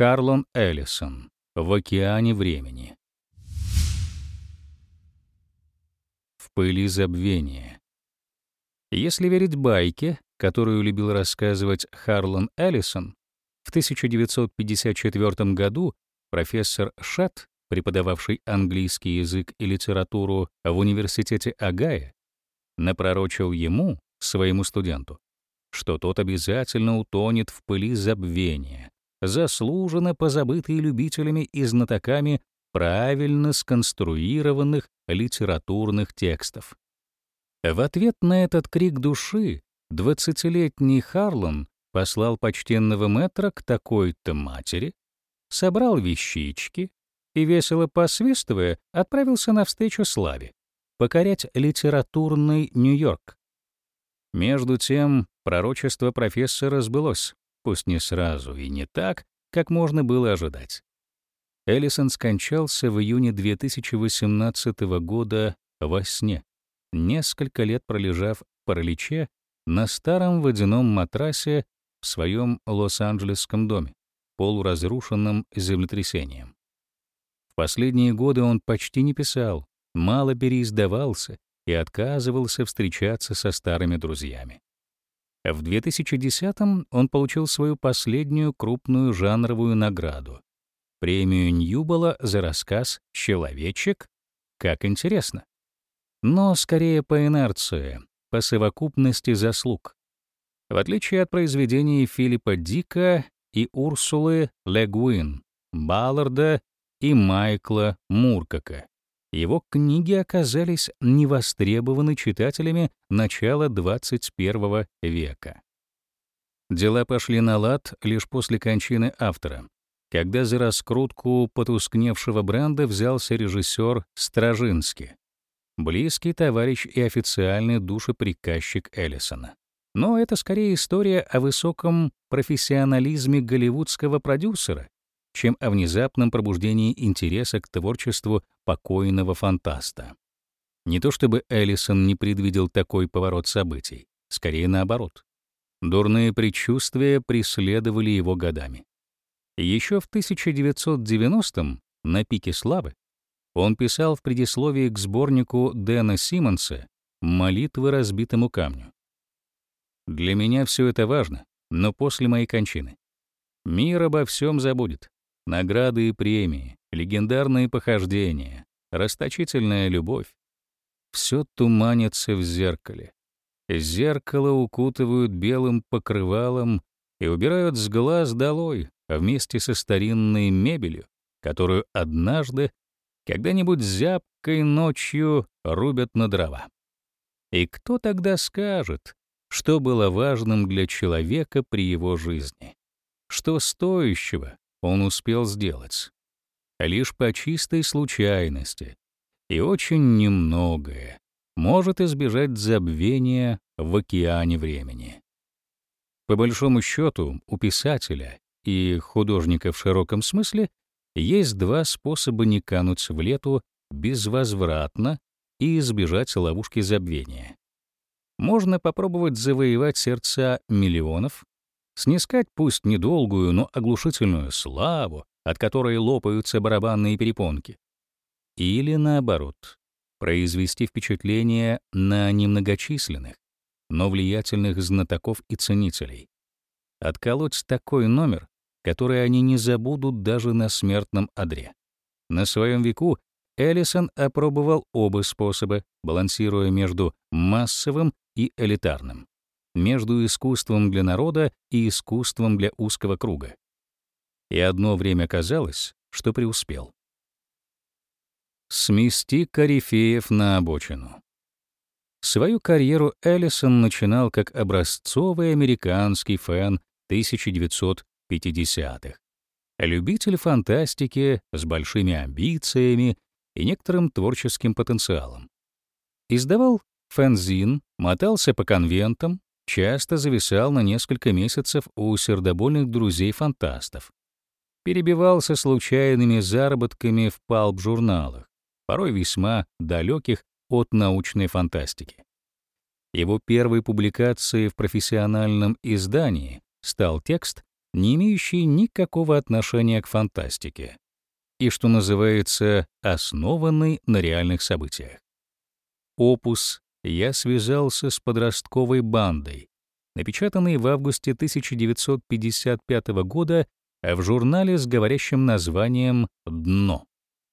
Харлон Эллисон в океане времени. В пыли забвения. Если верить байке, которую любил рассказывать Харлон Эллисон, в 1954 году профессор Шат, преподававший английский язык и литературу в университете Агая, напророчил ему, своему студенту, что тот обязательно утонет в пыли забвения, заслуженно позабытый любителями и знатоками правильно сконструированных литературных текстов. В ответ на этот крик души двадцатилетний Харлан послал почтенного мэтра к такой-то матери, собрал вещички и, весело посвистывая, отправился навстречу славе, покорять литературный Нью-Йорк. Между тем, пророчество профессора сбылось, пусть не сразу и не так, как можно было ожидать. Эллисон скончался в июне 2018 года во сне, несколько лет пролежав в параличе на старом водяном матрасе в своем Лос-Анджелесском доме, полуразрушенном землетрясением. В последние годы он почти не писал, мало переиздавался и отказывался встречаться со старыми друзьями. В 2010-м он получил свою последнюю крупную жанровую награду — премию Ньюбола за рассказ «Человечек». Как интересно. Но скорее по инерции, по совокупности заслуг. В отличие от произведений Филиппа Дика и Урсулы Легуин, Балларда и Майкла Муркака, его книги оказались невостребованы читателями начала 21 века. Дела пошли на лад лишь после кончины автора, когда за раскрутку потускневшего бренда взялся режиссер Стражинский, близкий товарищ и официальный душеприказчик Эллисона. Но это скорее история о высоком профессионализме голливудского продюсера, чем о внезапном пробуждении интереса к творчеству покойного фантаста. Не то чтобы Эллисон не предвидел такой поворот событий, скорее наоборот. Дурные предчувствия преследовали его годами. Еще в 1990-м, на пике славы, он писал в предисловии к сборнику Дэна Симмонса «Молитвы разбитому камню». «Для меня все это важно, но после моей кончины. Мир обо всем забудет награды и премии, легендарные похождения, расточительная любовь. Все туманится в зеркале. Зеркало укутывают белым покрывалом и убирают с глаз долой вместе со старинной мебелью, которую однажды, когда-нибудь зябкой ночью рубят на дрова. И кто тогда скажет, что было важным для человека при его жизни? Что стоящего он успел сделать. Лишь по чистой случайности и очень немногое может избежать забвения в океане времени. По большому счету, у писателя и художника в широком смысле есть два способа не кануть в лету безвозвратно и избежать ловушки забвения. Можно попробовать завоевать сердца миллионов, снискать пусть недолгую, но оглушительную славу, от которой лопаются барабанные перепонки. Или наоборот, произвести впечатление на немногочисленных, но влиятельных знатоков и ценителей. Отколоть такой номер, который они не забудут даже на смертном одре. На своем веку Эллисон опробовал оба способа, балансируя между массовым и элитарным между искусством для народа и искусством для узкого круга. И одно время казалось, что преуспел. Смести корифеев на обочину. Свою карьеру Эллисон начинал как образцовый американский фэн 1950-х. Любитель фантастики с большими амбициями и некоторым творческим потенциалом. Издавал фэнзин, мотался по конвентам, часто зависал на несколько месяцев у сердобольных друзей-фантастов. Перебивался случайными заработками в палп-журналах, порой весьма далеких от научной фантастики. Его первой публикацией в профессиональном издании стал текст, не имеющий никакого отношения к фантастике и, что называется, основанный на реальных событиях. Опус я связался с подростковой бандой, напечатанной в августе 1955 года в журнале с говорящим названием «Дно».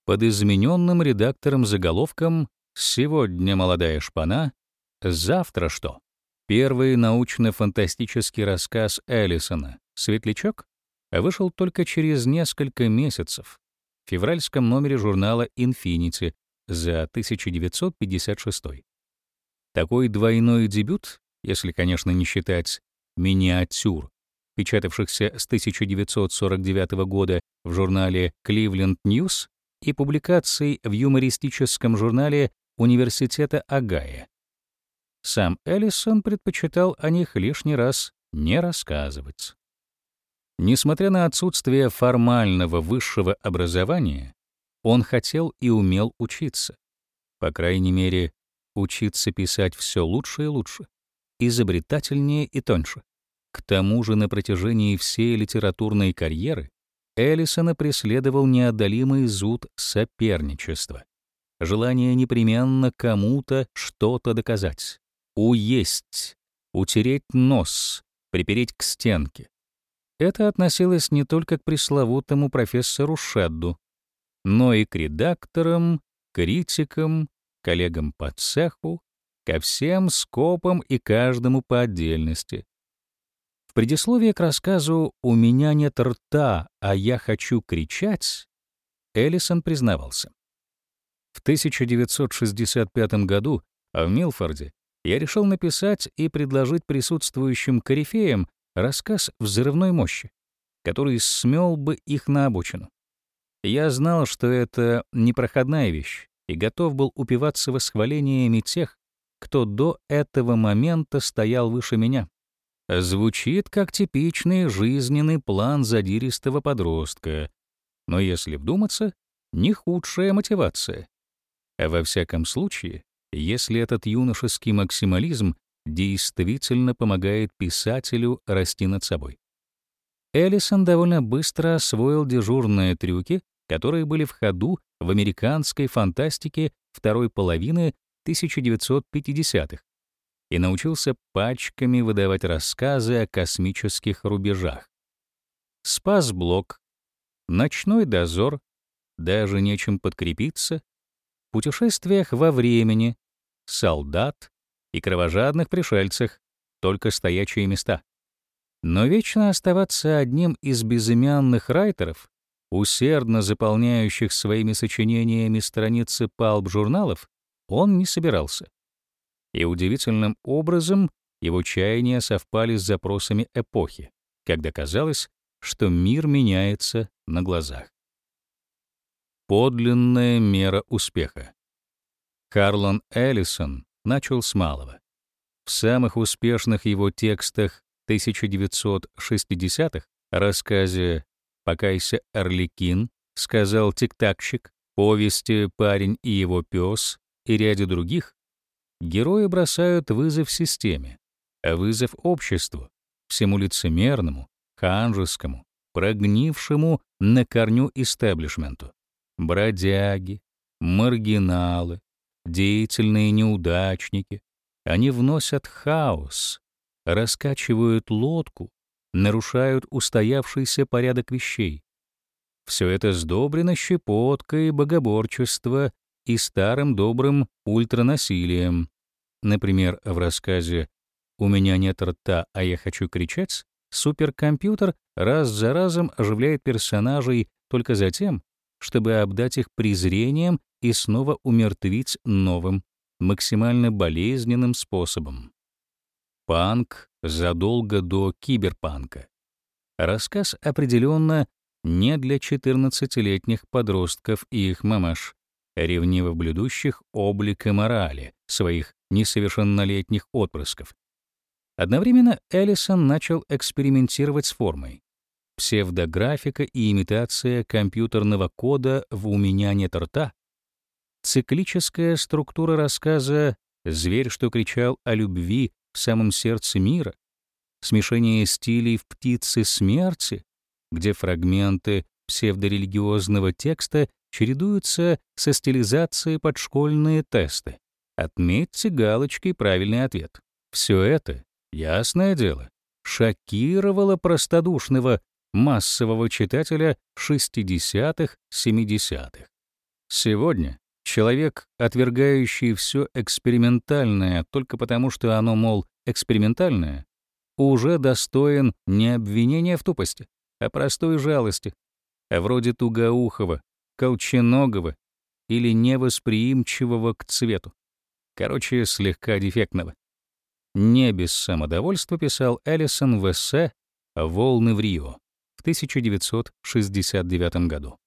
Под измененным редактором заголовком «Сегодня молодая шпана, завтра что?» Первый научно-фантастический рассказ Эллисона «Светлячок» вышел только через несколько месяцев в февральском номере журнала Infinity за 1956. Такой двойной дебют, если, конечно, не считать миниатюр, печатавшихся с 1949 года в журнале Cleveland News и публикаций в юмористическом журнале Университета Агая, сам Эллисон предпочитал о них лишний раз не рассказывать. Несмотря на отсутствие формального высшего образования, он хотел и умел учиться. По крайней мере, учиться писать все лучше и лучше, изобретательнее и тоньше. К тому же на протяжении всей литературной карьеры Эллисона преследовал неодолимый зуд соперничества, желание непременно кому-то что-то доказать уесть, утереть нос, припереть к стенке. Это относилось не только к пресловутому профессору Шедду, но и к редакторам, критикам, коллегам по цеху, ко всем скопам и каждому по отдельности. В предисловии к рассказу «У меня нет рта, а я хочу кричать» Эллисон признавался. В 1965 году в Милфорде я решил написать и предложить присутствующим корифеям рассказ взрывной мощи, который смел бы их на обочину. Я знал, что это непроходная вещь, и готов был упиваться восхвалениями тех, кто до этого момента стоял выше меня. Звучит как типичный жизненный план задиристого подростка, но если вдуматься, не худшая мотивация. А во всяком случае, если этот юношеский максимализм действительно помогает писателю расти над собой. Эллисон довольно быстро освоил дежурные трюки, которые были в ходу в американской фантастике второй половины 1950-х, и научился пачками выдавать рассказы о космических рубежах. Спас-блок, ночной дозор, даже нечем подкрепиться, путешествиях во времени, солдат и кровожадных пришельцах, только стоячие места. Но вечно оставаться одним из безымянных райтеров, усердно заполняющих своими сочинениями страницы палп-журналов, он не собирался. И удивительным образом его чаяния совпали с запросами эпохи, когда казалось, что мир меняется на глазах. Подлинная мера успеха. Карлон Эллисон начал с малого. В самых успешных его текстах 1960-х, рассказе «Покайся, Орликин», сказал тиктакщик, повести «Парень и его пес» и ряде других, герои бросают вызов системе, а вызов обществу, всему лицемерному, ханжескому, прогнившему на корню истеблишменту бродяги, маргиналы, деятельные неудачники. Они вносят хаос, раскачивают лодку, нарушают устоявшийся порядок вещей. Все это сдобрено щепоткой богоборчества и старым добрым ультранасилием. Например, в рассказе «У меня нет рта, а я хочу кричать» суперкомпьютер раз за разом оживляет персонажей только затем, чтобы обдать их презрением и снова умертвить новым, максимально болезненным способом. Панк задолго до киберпанка. Рассказ определенно не для 14-летних подростков и их мамаш, ревниво блюдущих облик и морали своих несовершеннолетних отпрысков. Одновременно Эллисон начал экспериментировать с формой псевдографика и имитация компьютерного кода в «У меня нет рта», циклическая структура рассказа «Зверь, что кричал о любви в самом сердце мира», смешение стилей в «Птице смерти», где фрагменты псевдорелигиозного текста чередуются со стилизацией под школьные тесты. Отметьте галочкой правильный ответ. Все это, ясное дело, шокировало простодушного массового читателя 60-х, 70-х. Сегодня человек, отвергающий все экспериментальное только потому, что оно, мол, экспериментальное, уже достоин не обвинения в тупости, а простой жалости, вроде тугоухого, колченогого или невосприимчивого к цвету. Короче, слегка дефектного. Не без самодовольства писал Эллисон в эссе «Волны в Рио» в 1969 году.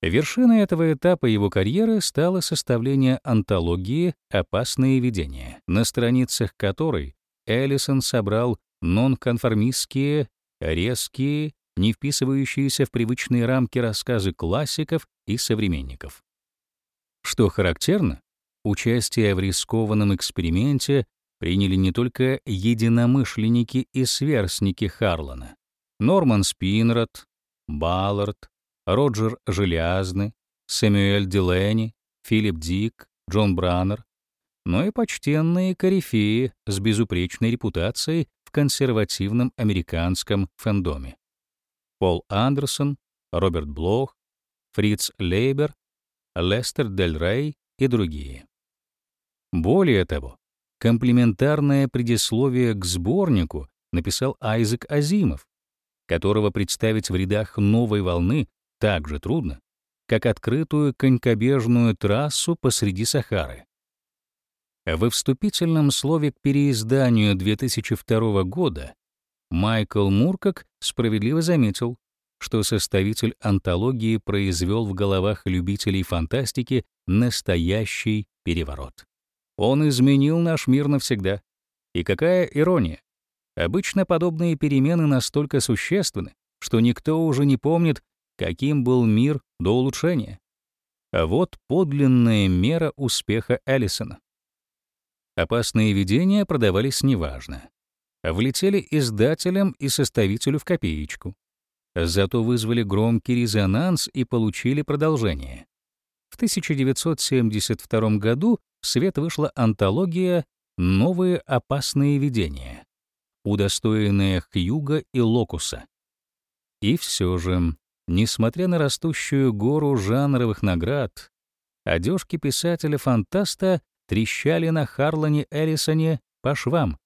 Вершиной этого этапа его карьеры стало составление антологии «Опасные видения», на страницах которой Эллисон собрал нонконформистские, резкие, не вписывающиеся в привычные рамки рассказы классиков и современников. Что характерно, участие в рискованном эксперименте приняли не только единомышленники и сверстники Харлана. Норман Спинрад, Баллард, Роджер Желязный, Сэмюэль Дилени, Филипп Дик, Джон Браннер, но и почтенные корифеи с безупречной репутацией в консервативном американском фэндоме. Пол Андерсон, Роберт Блох, Фриц Лейбер, Лестер Дель Рей и другие. Более того, комплементарное предисловие к сборнику написал Айзек Азимов, которого представить в рядах новой волны так же трудно, как открытую конькобежную трассу посреди Сахары. Во вступительном слове к переизданию 2002 года Майкл Муркак справедливо заметил, что составитель антологии произвел в головах любителей фантастики настоящий переворот. Он изменил наш мир навсегда. И какая ирония! Обычно подобные перемены настолько существенны, что никто уже не помнит, каким был мир до улучшения. А вот подлинная мера успеха Эллисона. Опасные видения продавались неважно. Влетели издателям и составителю в копеечку. Зато вызвали громкий резонанс и получили продолжение. В 1972 году в свет вышла антология «Новые опасные видения», удостоенная Хьюга и Локуса. И все же Несмотря на растущую гору жанровых наград, одежки писателя-фантаста трещали на Харлане Эллисоне по швам.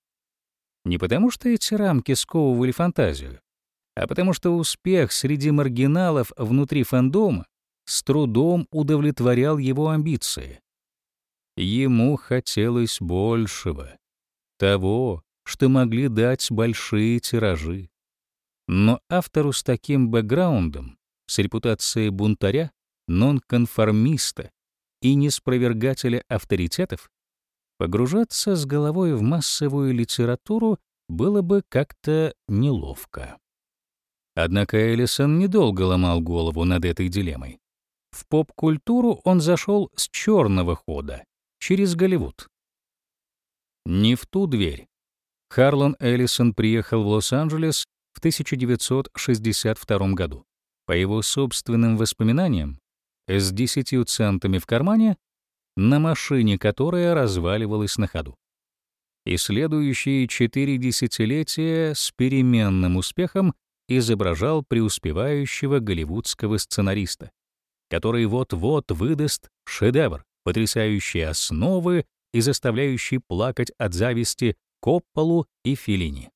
Не потому что эти рамки сковывали фантазию, а потому что успех среди маргиналов внутри фандома с трудом удовлетворял его амбиции. Ему хотелось большего, того, что могли дать большие тиражи. Но автору с таким бэкграундом, с репутацией бунтаря, нонконформиста и неспровергателя авторитетов, погружаться с головой в массовую литературу было бы как-то неловко. Однако Эллисон недолго ломал голову над этой дилеммой. В поп-культуру он зашел с черного хода, через Голливуд. Не в ту дверь. Харлан Эллисон приехал в Лос-Анджелес в 1962 году. По его собственным воспоминаниям, с десятью центами в кармане, на машине, которая разваливалась на ходу. И следующие четыре десятилетия с переменным успехом изображал преуспевающего голливудского сценариста, который вот-вот выдаст шедевр, потрясающий основы и заставляющий плакать от зависти Копполу и Филини.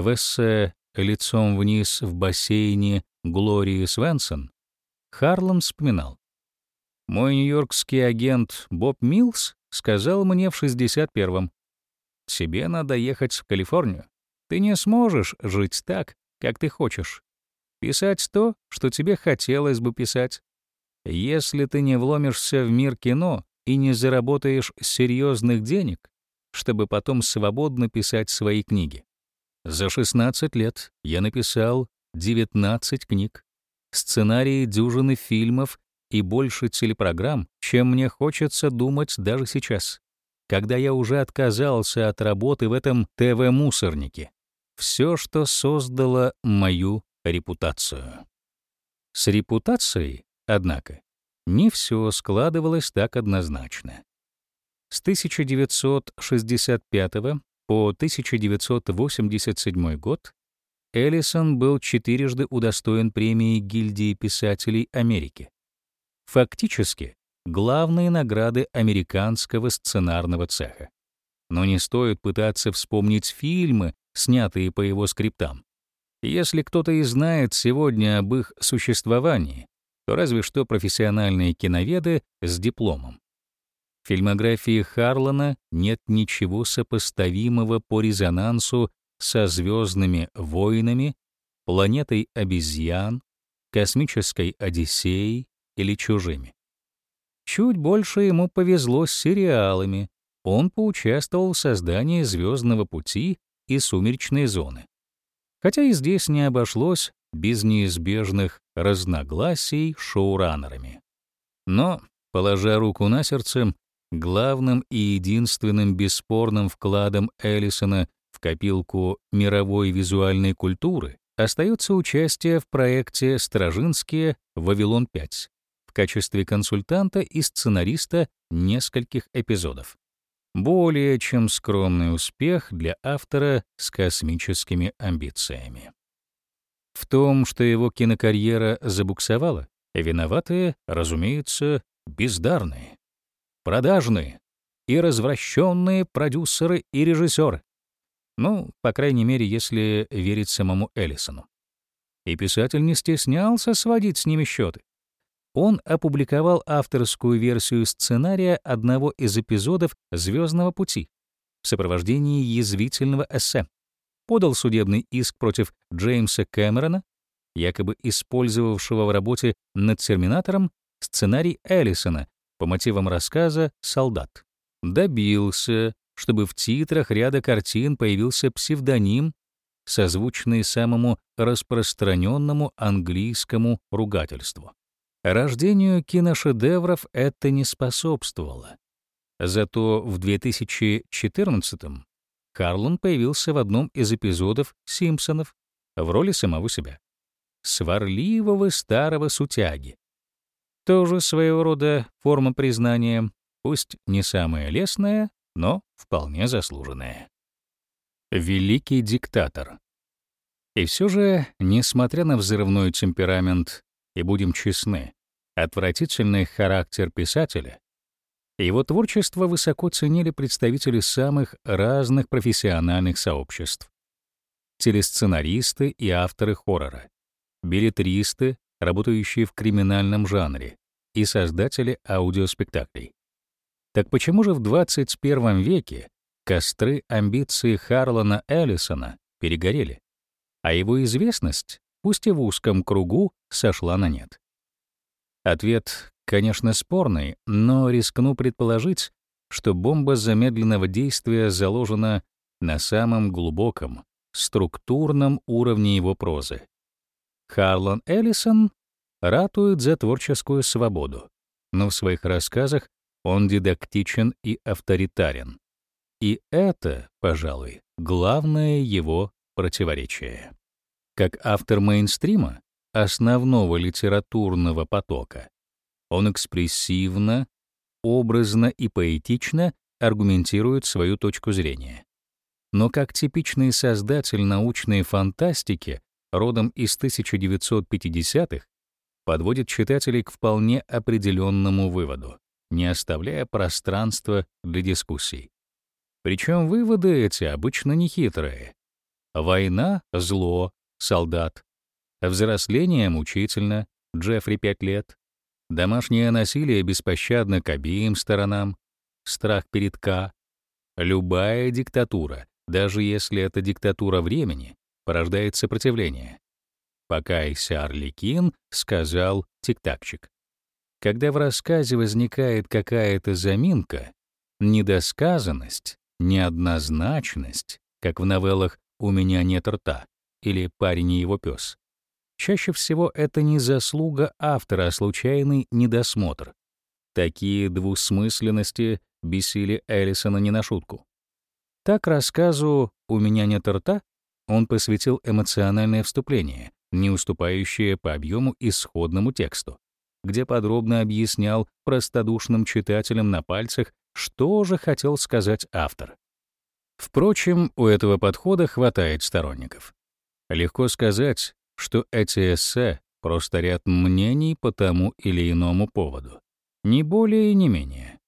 В эссе «Лицом вниз в бассейне» Глории Свенсон Харлан вспоминал. «Мой нью-йоркский агент Боб Милс сказал мне в 61-м, «Тебе надо ехать в Калифорнию. Ты не сможешь жить так, как ты хочешь. Писать то, что тебе хотелось бы писать. Если ты не вломишься в мир кино и не заработаешь серьезных денег, чтобы потом свободно писать свои книги. За 16 лет я написал 19 книг, сценарии дюжины фильмов и больше телепрограмм, чем мне хочется думать даже сейчас, когда я уже отказался от работы в этом ТВ-мусорнике. все, что создало мою репутацию. С репутацией, однако, не все складывалось так однозначно. С 1965 по 1987 год Эллисон был четырежды удостоен премии Гильдии писателей Америки. Фактически, главные награды американского сценарного цеха. Но не стоит пытаться вспомнить фильмы, снятые по его скриптам. Если кто-то и знает сегодня об их существовании, то разве что профессиональные киноведы с дипломом. В фильмографии Харлана нет ничего сопоставимого по резонансу со «Звездными войнами», «Планетой обезьян», «Космической Одиссеей» или «Чужими». Чуть больше ему повезло с сериалами. Он поучаствовал в создании «Звездного пути» и «Сумеречной зоны». Хотя и здесь не обошлось без неизбежных разногласий шоураннерами. Но, положа руку на сердце, главным и единственным бесспорным вкладом Эллисона в копилку мировой визуальной культуры остается участие в проекте «Стражинские. Вавилон-5» в качестве консультанта и сценариста нескольких эпизодов. Более чем скромный успех для автора с космическими амбициями. В том, что его кинокарьера забуксовала, виноватые, разумеется, бездарные, продажные и развращенные продюсеры и режиссеры. Ну, по крайней мере, если верить самому Эллисону. И писатель не стеснялся сводить с ними счеты. Он опубликовал авторскую версию сценария одного из эпизодов «Звездного пути» в сопровождении язвительного эссе подал судебный иск против Джеймса Кэмерона, якобы использовавшего в работе над «Терминатором» сценарий Эллисона по мотивам рассказа «Солдат». Добился, чтобы в титрах ряда картин появился псевдоним, созвучный самому распространенному английскому ругательству. Рождению киношедевров это не способствовало. Зато в 2014 Харлан появился в одном из эпизодов «Симпсонов» в роли самого себя. Сварливого старого сутяги. Тоже своего рода форма признания, пусть не самая лестная, но вполне заслуженная. Великий диктатор. И все же, несмотря на взрывной темперамент, и будем честны, отвратительный характер писателя, его творчество высоко ценили представители самых разных профессиональных сообществ. Телесценаристы и авторы хоррора, билетристы, работающие в криминальном жанре, и создатели аудиоспектаклей. Так почему же в 21 веке костры амбиций Харлана Эллисона перегорели, а его известность, пусть и в узком кругу, сошла на нет? Ответ конечно, спорный, но рискну предположить, что бомба замедленного действия заложена на самом глубоком, структурном уровне его прозы. Харлан Эллисон ратует за творческую свободу, но в своих рассказах он дидактичен и авторитарен. И это, пожалуй, главное его противоречие. Как автор мейнстрима, основного литературного потока, он экспрессивно, образно и поэтично аргументирует свою точку зрения. Но как типичный создатель научной фантастики, родом из 1950-х, подводит читателей к вполне определенному выводу, не оставляя пространства для дискуссий. Причем выводы эти обычно нехитрые. Война — зло, солдат. Взросление мучительно, Джеффри пять лет. Домашнее насилие беспощадно к обеим сторонам, страх перед К. Любая диктатура, даже если это диктатура времени, порождает сопротивление. «Покайся, Орликин», — сказал тиктакчик. Когда в рассказе возникает какая-то заминка, недосказанность, неоднозначность, как в новеллах «У меня нет рта» или «Парень и его пес», Чаще всего это не заслуга автора, а случайный недосмотр. Такие двусмысленности бесили Эллисона не на шутку. Так рассказу «У меня нет рта» он посвятил эмоциональное вступление, не уступающее по объему исходному тексту, где подробно объяснял простодушным читателям на пальцах, что же хотел сказать автор. Впрочем, у этого подхода хватает сторонников. Легко сказать, что эти эссе — просто ряд мнений по тому или иному поводу. Не более и не менее.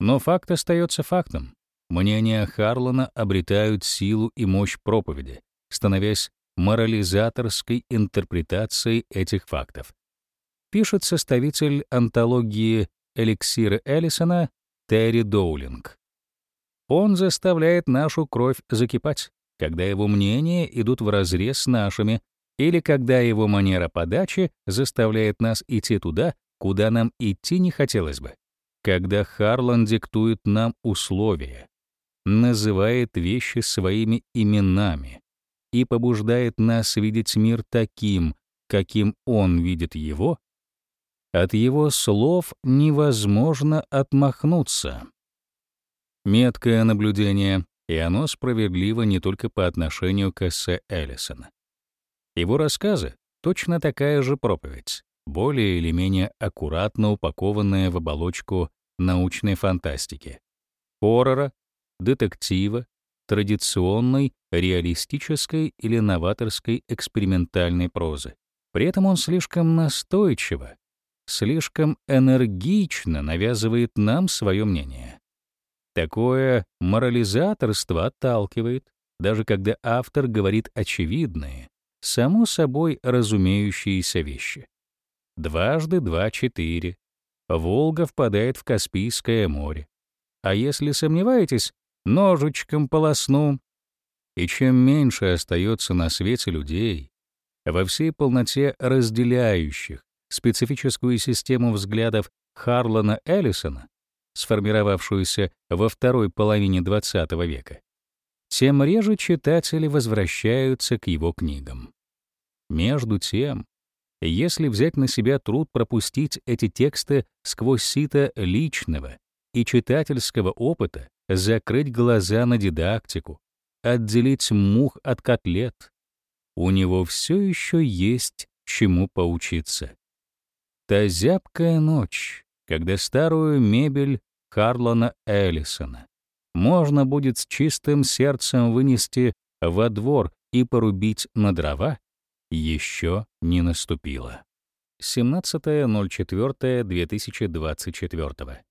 Но факт остается фактом. Мнения Харлана обретают силу и мощь проповеди, становясь морализаторской интерпретацией этих фактов. Пишет составитель антологии «Эликсиры Эллисона» Терри Доулинг. Он заставляет нашу кровь закипать, когда его мнения идут вразрез с нашими, или когда его манера подачи заставляет нас идти туда, куда нам идти не хотелось бы. Когда Харлан диктует нам условия, называет вещи своими именами и побуждает нас видеть мир таким, каким он видит его, от его слов невозможно отмахнуться. Меткое наблюдение, и оно справедливо не только по отношению к эссе Эллисона. Его рассказы — точно такая же проповедь, более или менее аккуратно упакованная в оболочку научной фантастики, хоррора, детектива, традиционной, реалистической или новаторской экспериментальной прозы. При этом он слишком настойчиво, слишком энергично навязывает нам свое мнение. Такое морализаторство отталкивает, даже когда автор говорит очевидные, само собой разумеющиеся вещи. Дважды два — четыре. Волга впадает в Каспийское море. А если сомневаетесь, ножичком полосну. И чем меньше остается на свете людей, во всей полноте разделяющих специфическую систему взглядов Харлана Эллисона, сформировавшуюся во второй половине XX века, тем реже читатели возвращаются к его книгам. Между тем, если взять на себя труд пропустить эти тексты сквозь сито личного и читательского опыта, закрыть глаза на дидактику, отделить мух от котлет, у него все еще есть чему поучиться. Та зябкая ночь, когда старую мебель Харлона Эллисона можно будет с чистым сердцем вынести во двор и порубить на дрова, еще не наступило. 17.04.2024